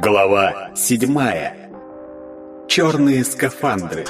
Глава седьмая. Черные скафандры.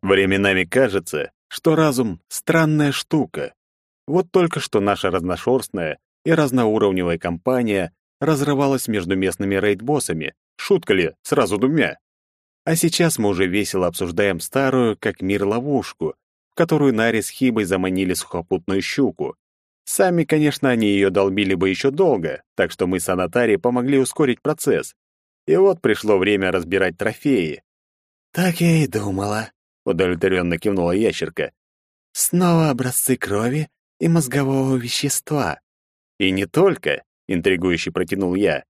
Временами кажется, что разум — странная штука. Вот только что наша разношерстная и разноуровневая компания разрывалась между местными рейд-боссами. Шутка ли, сразу двумя. А сейчас мы уже весело обсуждаем старую, как мир, ловушку, в которую Нари с Хибой заманили сухопутную щуку. Сами, конечно, они ее долбили бы еще долго, так что мы с Анатарией помогли ускорить процесс. И вот пришло время разбирать трофеи. «Так я и думала», — удовлетворенно кивнула ящерка. «Снова образцы крови и мозгового вещества». «И не только», — интригующе протянул я.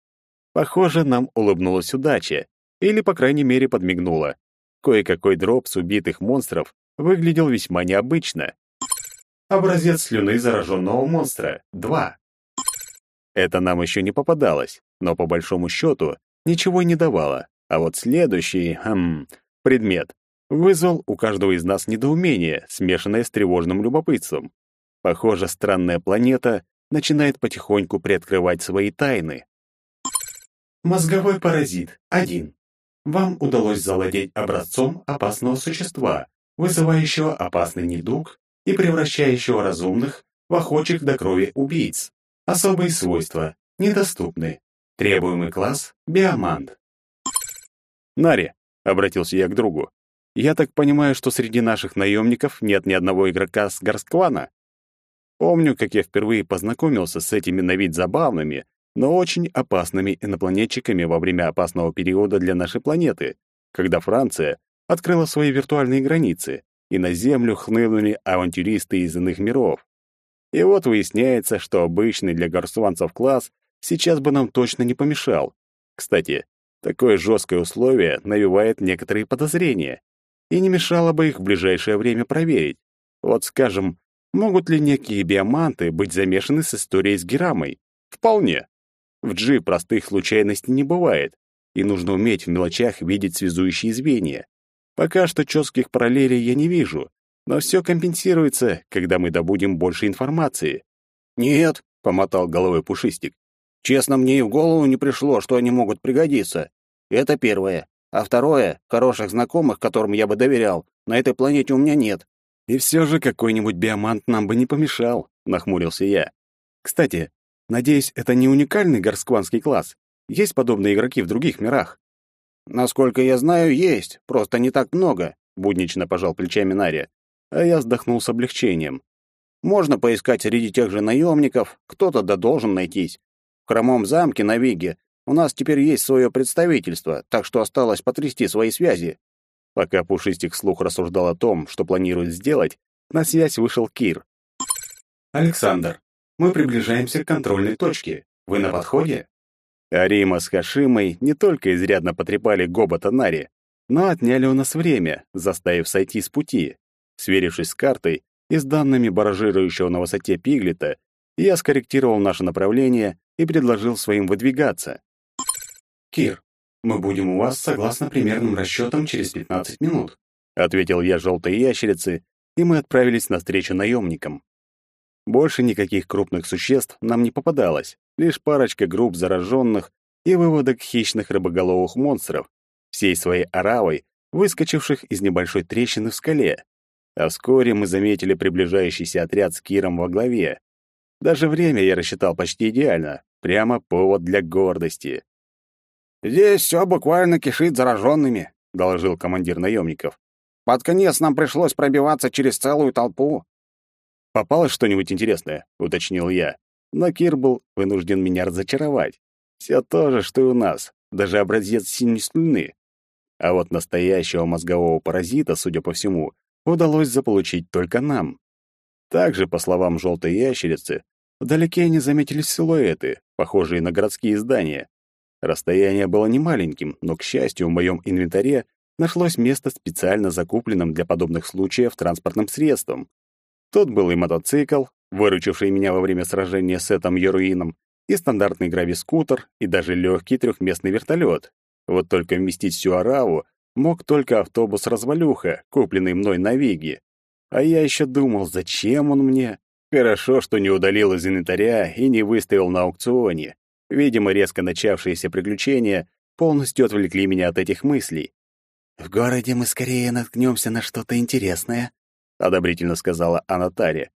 «Похоже, нам улыбнулась удача, или, по крайней мере, подмигнула. Кое-какой дроп с убитых монстров выглядел весьма необычно. Образец слюны зараженного монстра. 2. Это нам еще не попадалось, но по большому счету ничего не давало. А вот следующий, хм, предмет вызвал у каждого из нас недоумение, смешанное с тревожным любопытством. Похоже, странная планета начинает потихоньку приоткрывать свои тайны. Мозговой паразит. 1. Вам удалось завладеть образцом опасного существа, вызывающего опасный недуг и превращающего разумных в охочих до крови убийц. Особые свойства недоступны. Требуемый класс — биомант. «Нари», — обратился я к другу, — «я так понимаю, что среди наших наемников нет ни одного игрока с Гарсклана?» Помню, как я впервые познакомился с этими на вид забавными, но очень опасными инопланетчиками во время опасного периода для нашей планеты, когда Франция открыла свои виртуальные границы, и на Землю хлынули авантюристы из иных миров. И вот выясняется, что обычный для гарсуанцев класс сейчас бы нам точно не помешал. Кстати, такое жесткое условие навевает некоторые подозрения, и не мешало бы их в ближайшее время проверить. Вот скажем, могут ли некие биоманты быть замешаны с историей с Герамой? Вполне. В G простых случайностей не бывает, и нужно уметь в мелочах видеть связующие звенья. Пока что четких параллелей я не вижу, но все компенсируется, когда мы добудем больше информации. «Нет», — помотал головой Пушистик, «честно, мне и в голову не пришло, что они могут пригодиться. Это первое. А второе, хороших знакомых, которым я бы доверял, на этой планете у меня нет». «И все же какой-нибудь биомант нам бы не помешал», — нахмурился я. «Кстати, Надеюсь, это не уникальный горскванский класс. Есть подобные игроки в других мирах. Насколько я знаю, есть, просто не так много, буднично пожал плечами Нария. А я вздохнул с облегчением. Можно поискать среди тех же наемников, кто-то да должен найтись. В хромом замке на Виге у нас теперь есть свое представительство, так что осталось потрясти свои связи. Пока Пушистик слух рассуждал о том, что планирует сделать, на связь вышел Кир. «Александр, мы приближаемся к контрольной точке. Вы на подходе?» Арима с Хашимой не только изрядно потрепали Гобота Нари, но отняли у нас время, заставив сойти с пути. Сверившись с картой и с данными баражирующего на высоте Пиглета, я скорректировал наше направление и предложил своим выдвигаться. «Кир, мы будем у вас согласно примерным расчетам через 15 минут», ответил я желтой ящерице, и мы отправились навстречу наемникам. Больше никаких крупных существ нам не попадалось, лишь парочка групп зараженных и выводок хищных рыбоголовых монстров, всей своей оравой, выскочивших из небольшой трещины в скале. А вскоре мы заметили приближающийся отряд с Киром во главе. Даже время я рассчитал почти идеально, прямо повод для гордости. «Здесь все буквально кишит зараженными», — доложил командир наемников. «Под конец нам пришлось пробиваться через целую толпу. «Попалось что-нибудь интересное?» — уточнил я. Но Кир был вынужден меня разочаровать. Все то же, что и у нас, даже образец синей слюны. А вот настоящего мозгового паразита, судя по всему, удалось заполучить только нам. Также, по словам желтой ящерицы, вдалеке они заметили силуэты, похожие на городские здания. Расстояние было немаленьким, но, к счастью, в моем инвентаре нашлось место специально закупленным для подобных случаев транспортным средством. Тут был и мотоцикл, выручивший меня во время сражения с этим Еруином, и стандартный гравискутер, и даже легкий трехместный вертолет. Вот только вместить всю ораву мог только автобус-развалюха, купленный мной на Виге. А я еще думал, зачем он мне? Хорошо, что не удалил из инвентаря и не выставил на аукционе. Видимо, резко начавшиеся приключения полностью отвлекли меня от этих мыслей. «В городе мы скорее наткнемся на что-то интересное», — одобрительно сказала Анатария.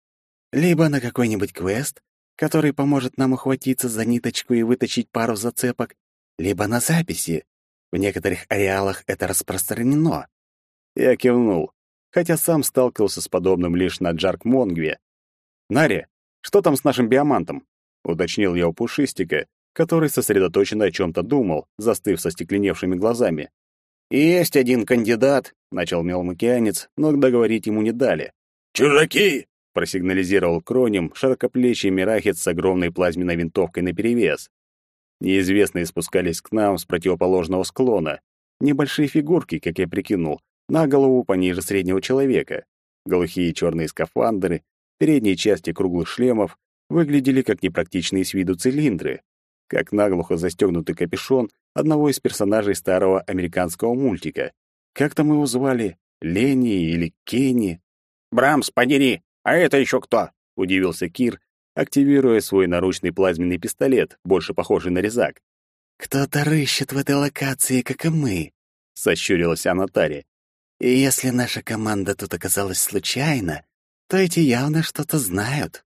«Либо на какой-нибудь квест, который поможет нам ухватиться за ниточку и вытащить пару зацепок, либо на записи. В некоторых ареалах это распространено». Я кивнул, хотя сам сталкивался с подобным лишь на Джарк-Монгве. «Нари, что там с нашим биомантом?» — уточнил я у Пушистика, который сосредоточенно о чем-то думал, застыв со стекленевшими глазами. «Есть один кандидат», — начал мелмокеанец, но договорить ему не дали. «Чужаки!» — просигнализировал Кронем широкоплечий мирахец с огромной плазменной винтовкой наперевес. Неизвестные спускались к нам с противоположного склона. Небольшие фигурки, как я прикинул, на голову пониже среднего человека. Глухие черные скафандры, передние части круглых шлемов выглядели как непрактичные с виду цилиндры, как наглухо застегнутый капюшон одного из персонажей старого американского мультика. Как там его звали? Ленни или Кенни? «Брамс, подери! А это еще кто?» — удивился Кир, активируя свой наручный плазменный пистолет, больше похожий на резак. «Кто-то рыщет в этой локации, как и мы», — сощурилась Анатария. «И если наша команда тут оказалась случайно, то эти явно что-то знают».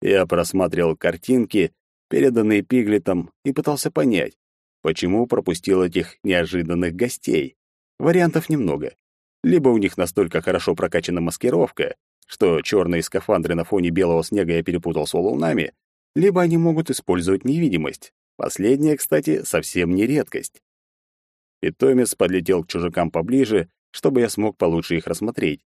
Я просматривал картинки, переданные Пиглетом, и пытался понять, почему пропустил этих неожиданных гостей. Вариантов немного. Либо у них настолько хорошо прокачана маскировка, что черные скафандры на фоне белого снега я перепутал с валунами, либо они могут использовать невидимость. Последняя, кстати, совсем не редкость. Питомец подлетел к чужакам поближе, чтобы я смог получше их рассмотреть.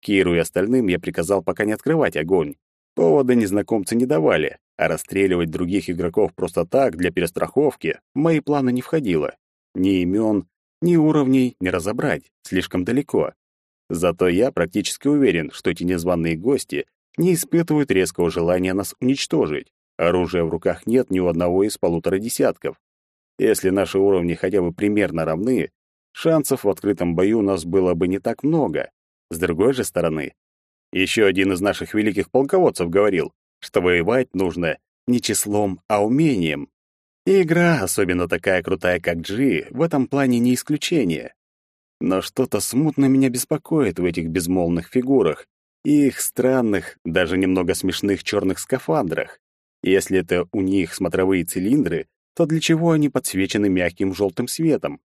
Киру и остальным я приказал пока не открывать огонь. Повода незнакомцы не давали, а расстреливать других игроков просто так, для перестраховки, в мои планы не входило. Ни имен, ни уровней не разобрать, слишком далеко. Зато я практически уверен, что эти незваные гости не испытывают резкого желания нас уничтожить. Оружия в руках нет ни у одного из полутора десятков. Если наши уровни хотя бы примерно равны, шансов в открытом бою у нас было бы не так много. С другой же стороны, еще один из наших великих полководцев говорил, что воевать нужно не числом, а умением. И игра, особенно такая крутая, как G, в этом плане не исключение. Но что-то смутно меня беспокоит в этих безмолвных фигурах и их странных, даже немного смешных черных скафандрах. Если это у них смотровые цилиндры, то для чего они подсвечены мягким желтым светом?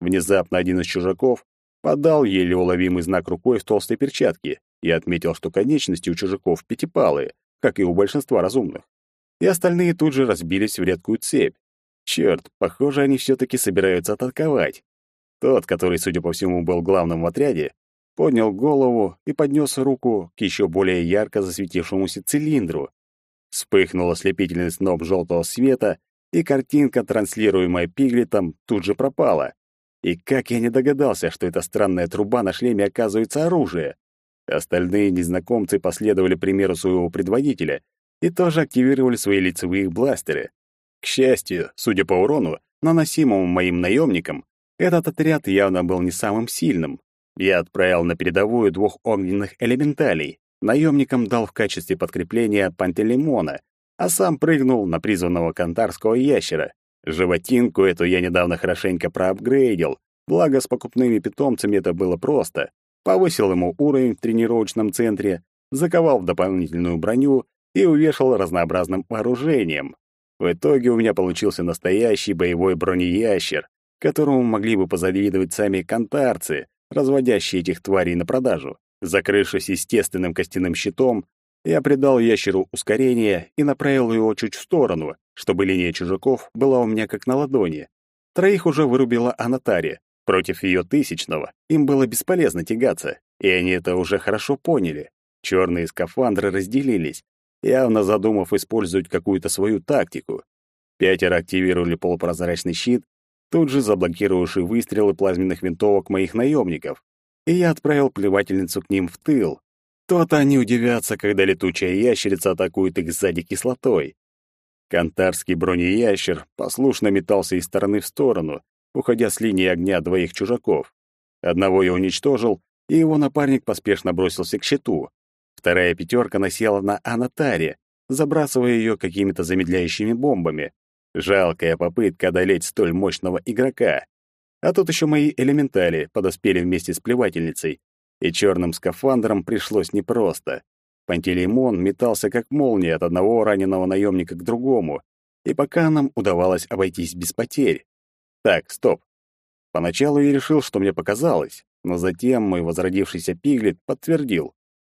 Внезапно один из чужаков подал еле уловимый знак рукой в толстой перчатке и отметил, что конечности у чужаков пятипалые, как и у большинства разумных. И остальные тут же разбились в редкую цепь. Черт, похоже, они все-таки собираются атаковать. Тот, который, судя по всему, был главным в отряде, поднял голову и поднес руку к еще более ярко засветившемуся цилиндру. Вспыхнул ослепительный сноп желтого света, и картинка, транслируемая Пиглетом, тут же пропала. И как я не догадался, что эта странная труба на шлеме оказывается оружие. Остальные незнакомцы последовали примеру своего предводителя и тоже активировали свои лицевые бластеры. К счастью, судя по урону, наносимому моим наемникам, этот отряд явно был не самым сильным. Я отправил на передовую двух огненных элементалей. Наемникам дал в качестве подкрепления пантелеймона, а сам прыгнул на призванного кантарского ящера. Животинку эту я недавно хорошенько проапгрейдил, благо с покупными питомцами это было просто. Повысил ему уровень в тренировочном центре, заковал в дополнительную броню и увешал разнообразным вооружением. В итоге у меня получился настоящий боевой бронеящер, которому могли бы позавидовать сами кантарцы, разводящие этих тварей на продажу. Закрывшись естественным костяным щитом, я придал ящеру ускорение и направил его чуть в сторону, чтобы линия чужаков была у меня как на ладони. Троих уже вырубила Анатария. Против ее тысячного им было бесполезно тягаться, и они это уже хорошо поняли. Черные скафандры разделились, явно задумав использовать какую-то свою тактику. Пятеро активировали полупрозрачный щит, тут же заблокировавший выстрелы плазменных винтовок моих наемников, и я отправил плевательницу к ним в тыл. То-то они удивятся, когда летучая ящерица атакует их сзади кислотой. Кантарский бронеящер послушно метался из стороны в сторону, уходя с линии огня двоих чужаков. Одного я уничтожил, и его напарник поспешно бросился к щиту. Вторая пятерка насела на Анатаре, забрасывая ее какими-то замедляющими бомбами. Жалкая попытка одолеть столь мощного игрока. А тут еще мои элементали подоспели вместе с плевательницей, и черным скафандром пришлось непросто. Пантелеймон метался как молния от одного раненого наемника к другому, и пока нам удавалось обойтись без потерь. Так, стоп. Поначалу я решил, что мне показалось, но затем мой возродившийся пиглет подтвердил.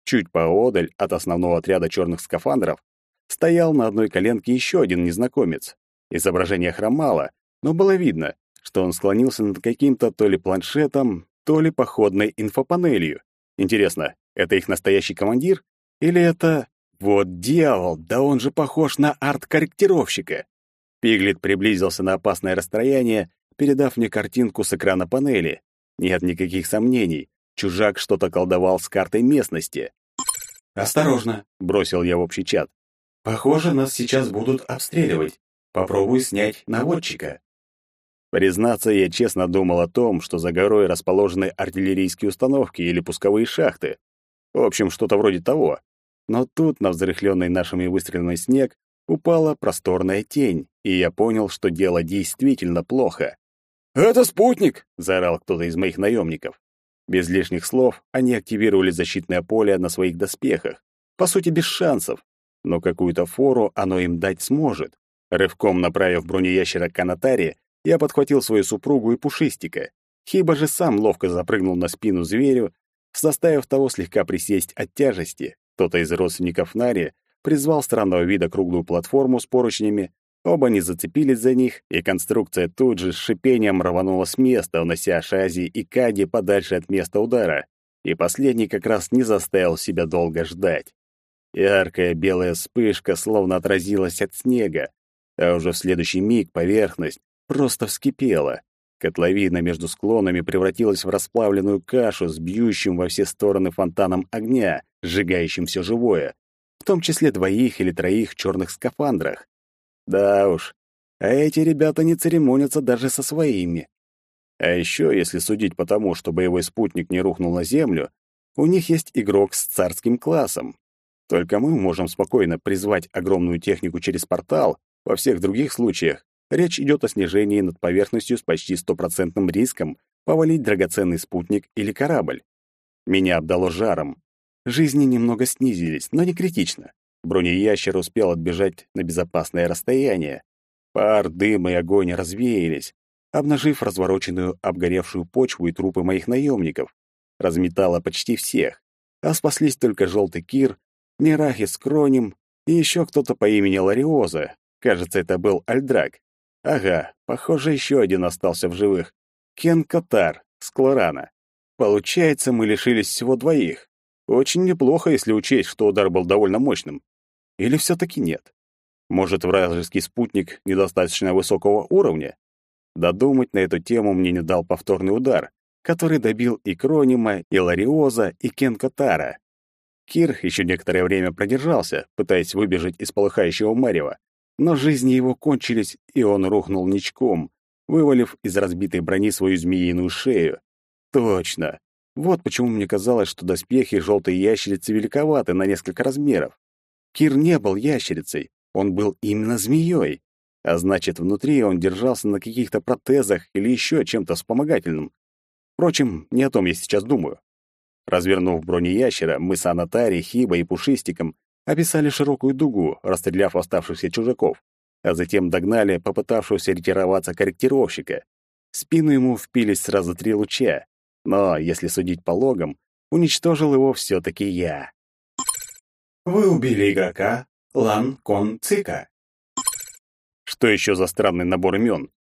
Чуть поодаль от основного отряда черных скафандров стоял на одной коленке еще один незнакомец. Изображение хромало, но было видно, что он склонился над каким-то то ли планшетом, то ли походной инфопанелью. Интересно, это их настоящий командир? Или это... Вот дьявол, да он же похож на арт-корректировщика. Пиглет приблизился на опасное расстояние, передав мне картинку с экрана панели. Нет никаких сомнений, чужак что-то колдовал с картой местности. «Осторожно», — бросил я в общий чат. «Похоже, нас сейчас будут обстреливать. Попробуй снять наводчика». Признаться, я честно думал о том, что за горой расположены артиллерийские установки или пусковые шахты. В общем, что-то вроде того. Но тут на взрыхленный нашими выстрелами снег упала просторная тень, и я понял, что дело действительно плохо. «Это спутник!» — заорал кто-то из моих наемников. Без лишних слов они активировали защитное поле на своих доспехах. По сути, без шансов. Но какую-то фору оно им дать сможет. Рывком направив бронеящера к канатаре, я подхватил свою супругу и пушистика. Хиба же сам ловко запрыгнул на спину зверю, заставив того слегка присесть от тяжести. Кто-то из родственников Нари призвал странного вида круглую платформу с поручнями, оба не зацепились за них, и конструкция тут же с шипением рванула с места, унося Шази и Кади подальше от места удара. И последний как раз не заставил себя долго ждать. Яркая белая вспышка словно отразилась от снега, а уже в следующий миг поверхность просто вскипела. Котловина между склонами превратилась в расплавленную кашу с бьющим во все стороны фонтаном огня, сжигающим все живое, в том числе двоих или троих в черных скафандрах. Да уж, а эти ребята не церемонятся даже со своими. А еще, если судить по тому, что боевой спутник не рухнул на землю, у них есть игрок с царским классом. Только мы можем спокойно призвать огромную технику через портал, во всех других случаях речь идет о снижении над поверхностью с почти стопроцентным риском повалить драгоценный спутник или корабль. Меня обдало жаром. Жизни немного снизились, но не критично. Бронеящер успел отбежать на безопасное расстояние. Пар, дым и огонь развеялись, обнажив развороченную, обгоревшую почву и трупы моих наемников. Разметало почти всех, а спаслись только желтый кир, Мирахис с Кронем и еще кто-то по имени Лариоза. Кажется, это был Альдрак. Ага, похоже, еще один остался в живых. Кен Катар с Клорана. Получается, мы лишились всего двоих. Очень неплохо, если учесть, что удар был довольно мощным. Или все-таки нет? Может, вражеский спутник недостаточно высокого уровня? Додумать на эту тему мне не дал повторный удар, который добил и Кронима, и Лариоза, и Кенкотара. Кир еще некоторое время продержался, пытаясь выбежать из полыхающего марева, но жизни его кончились, и он рухнул ничком, вывалив из разбитой брони свою змеиную шею. Точно. Вот почему мне казалось, что доспехи желтой ящерицы великоваты на несколько размеров. Кир не был ящерицей, он был именно змеей. А значит, внутри он держался на каких-то протезах или еще чем-то вспомогательным. Впрочем, не о том я сейчас думаю. Развернув бронеящера, мы с Анатари, Хиба и Пушистиком описали широкую дугу, расстреляв оставшихся чужаков, а затем догнали попытавшегося ретироваться корректировщика. В спину ему впились сразу три луча, но, если судить по логам, уничтожил его все-таки я. Вы убили игрока Лан Кон Цика. Что еще за странный набор имен?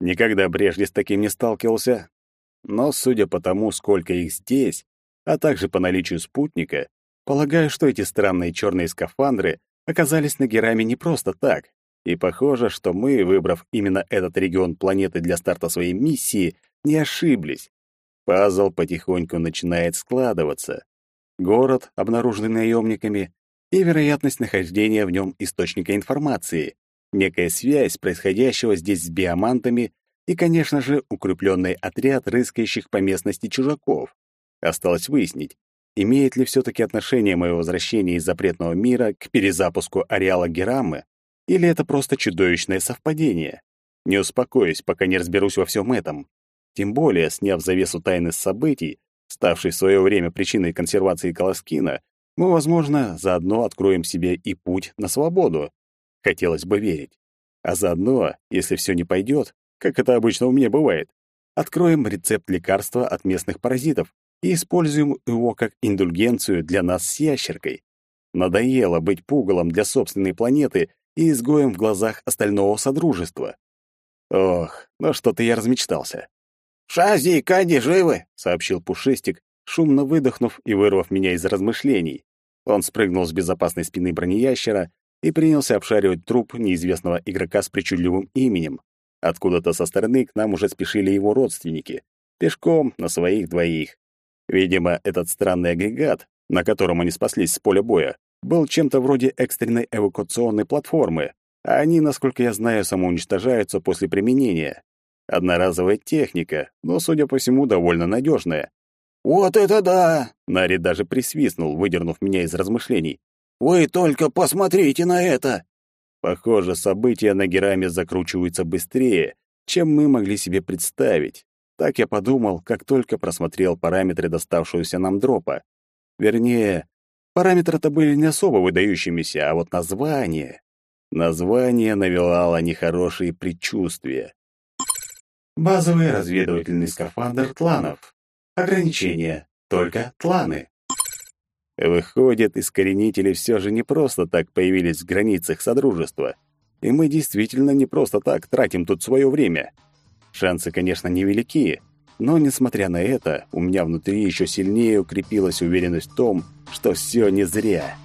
Никогда прежде с таким не сталкивался. Но, судя по тому, сколько их здесь, а также по наличию спутника, полагаю, что эти странные черные скафандры оказались на Гераме не просто так. И похоже, что мы, выбрав именно этот регион планеты для старта своей миссии, не ошиблись. Пазл потихоньку начинает складываться. Город, обнаруженный наемниками, и вероятность нахождения в нем источника информации. Некая связь происходящего здесь с биомантами, и, конечно же, укрепленный отряд рыскающих по местности чужаков. Осталось выяснить, имеет ли все-таки отношение мое возвращение из запретного мира к перезапуску ареала Герамы, или это просто чудовищное совпадение. Не успокоюсь, пока не разберусь во всем этом. Тем более, сняв завесу тайны событий, ставшей в свое время причиной консервации Колоскина, мы, возможно, заодно откроем себе и путь на свободу. Хотелось бы верить. А заодно, если все не пойдет, как это обычно у меня бывает, откроем рецепт лекарства от местных паразитов и используем его как индульгенцию для нас с ящеркой. Надоело быть пугалом для собственной планеты и изгоем в глазах остального содружества. Ох, ну что-то я размечтался. «Шази и Кади живы!» — сообщил Пушистик, шумно выдохнув и вырвав меня из размышлений. Он спрыгнул с безопасной спины бронеящера и принялся обшаривать труп неизвестного игрока с причудливым именем. Откуда-то со стороны к нам уже спешили его родственники, пешком на своих двоих. Видимо, этот странный агрегат, на котором они спаслись с поля боя, был чем-то вроде экстренной эвакуационной платформы, а они, насколько я знаю, самоуничтожаются после применения. Одноразовая техника, но, судя по всему, довольно надежная. «Вот это да!» — Нари даже присвистнул, выдернув меня из размышлений. «Вы только посмотрите на это!» Похоже, события на Гераме закручиваются быстрее, чем мы могли себе представить. Так я подумал, как только просмотрел параметры доставшегося нам дропа. Вернее, параметры-то были не особо выдающимися, а вот название... Название навевало нехорошие предчувствия. Базовый разведывательный скафандр тланов. Ограничения. Только тланы. Выходит, искоренители все же не просто так появились в границах Содружества. И мы действительно не просто так тратим тут свое время. Шансы, конечно, невелики, но, несмотря на это, у меня внутри еще сильнее укрепилась уверенность в том, что все не зря.